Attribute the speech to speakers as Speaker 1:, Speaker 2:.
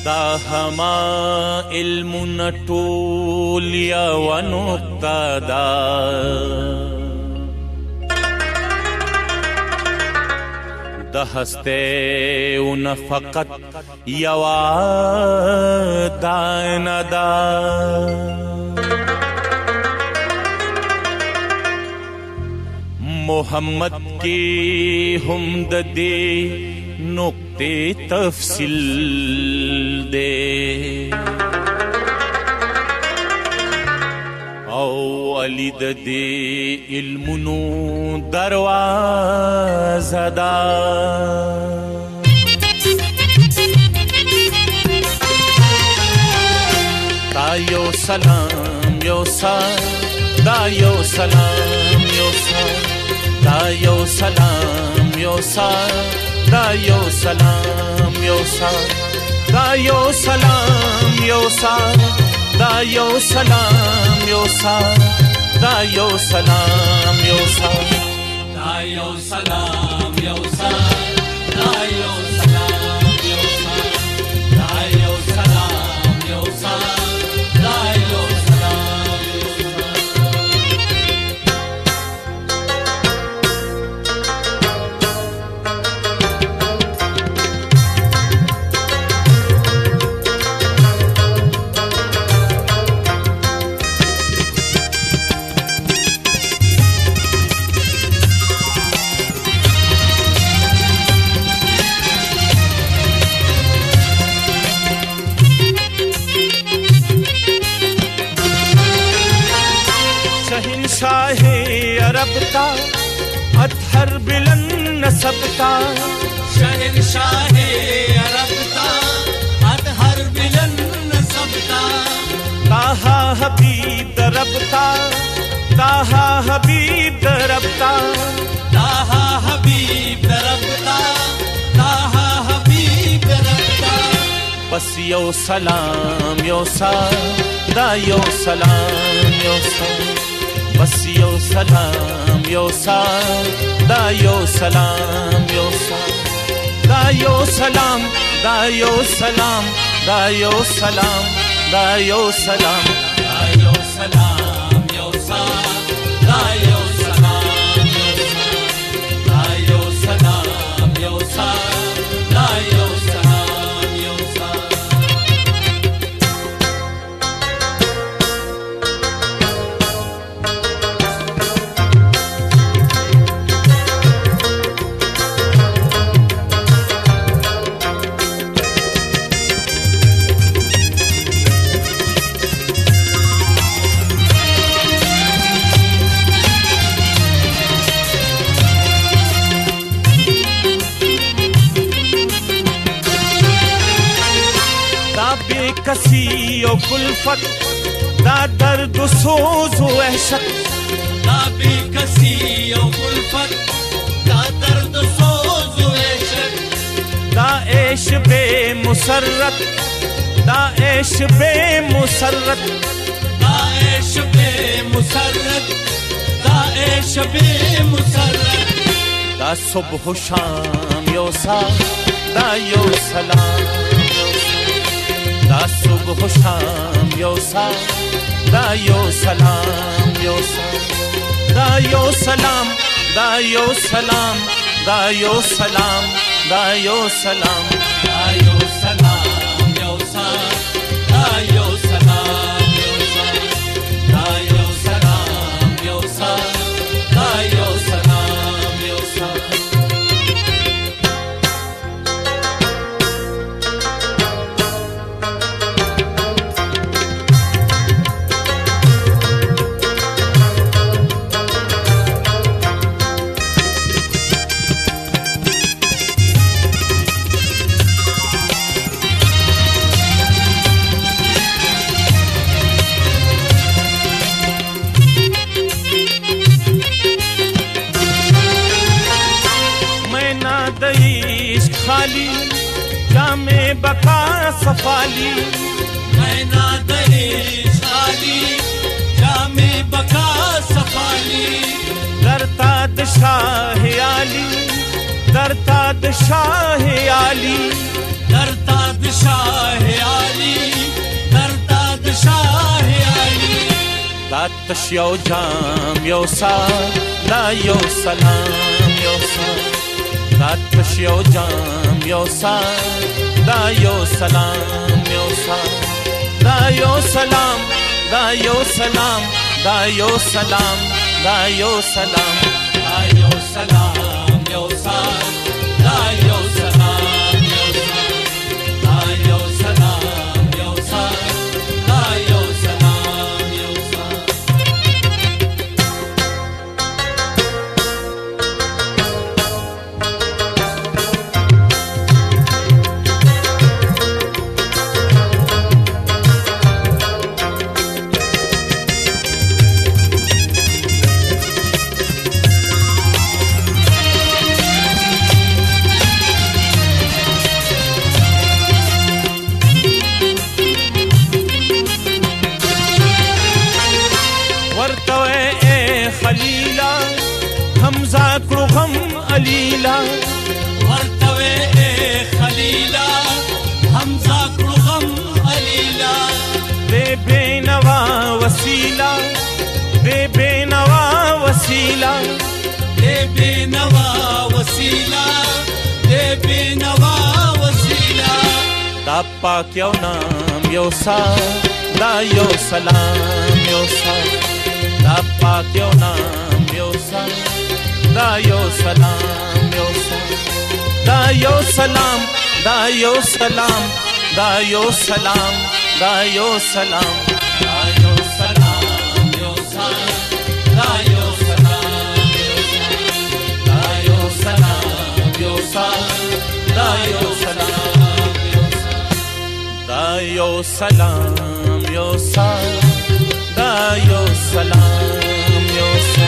Speaker 1: ستا هما علم نټول یا ونقطه دا د هسته اون فقط یوا داندا محمد کی هم د دې نو دی تفصیل دی او علی د دې علمونو دروازه ده یو سلام یو سلام دا یو سلام یو سلام دا یو سلام یو سلام دا یو سلام یو سلام دا یو سلام یو سلام دا یو سلام یو سلام دا یو سلام یو سلام دا یو سلام یو سلام دا یو का अथर बिलन अरब का अथर बिलन सभी दरबदा ताहा हबी दरबदा ता हबी दरदा बस इहो सलाम सलाम بس یو سلام یو سلام دا یو سلام یو سلام دا یو سلام دا یو سلام دا یو سلام دا یو سلام کسی و کلفت دا درد و سوز و وحشت دا بی کسی و کلفت دا درد و سوز و وحشت دا عیش بے مسرت دا عیش بے مسرت دا عیش بے مسرت دا عیش بے مسرت دا صبح و شام یو سا دا یو سلام دا صبح و شام یو سا دا یو سلام یو سا دا یو سلام دا یو سلام دا یو سلام دا یو سلام دا یو سلام یو سلام वाली जामे बका सफाली मैना दरे शाली जामे बका सफाली दरताद शाह आली दरताद शाह आली दरताद शाह आली दरताद शाह आली तातश यो जाम यो सा ला यो सलाम यो सा Zatmış yo cam yo sa Da yo salam yo sa Da yo salam Da yo salam Da yo salam Da yo salam Da yo salam yo sa Da yo هم علیلا ورته خلیلا حمزه کړو غم علیلا بے بینوا وسیلا بے بینوا وسیلا بے بینوا وسیلا بے بینوا وسیلا دا پاک یو نام یو سا دا یو سلام یو سا دا پاک یو نام یو سا दायो सलाम यो दायो सलाम दायो सलाम दायो सलाम दायो सलाम दायो सलाम यो सलाम दायो सलाम दायो सलाम यो सलाम दायो सलाम दायो सलाम यो सलाम दायो सलाम यो सलाम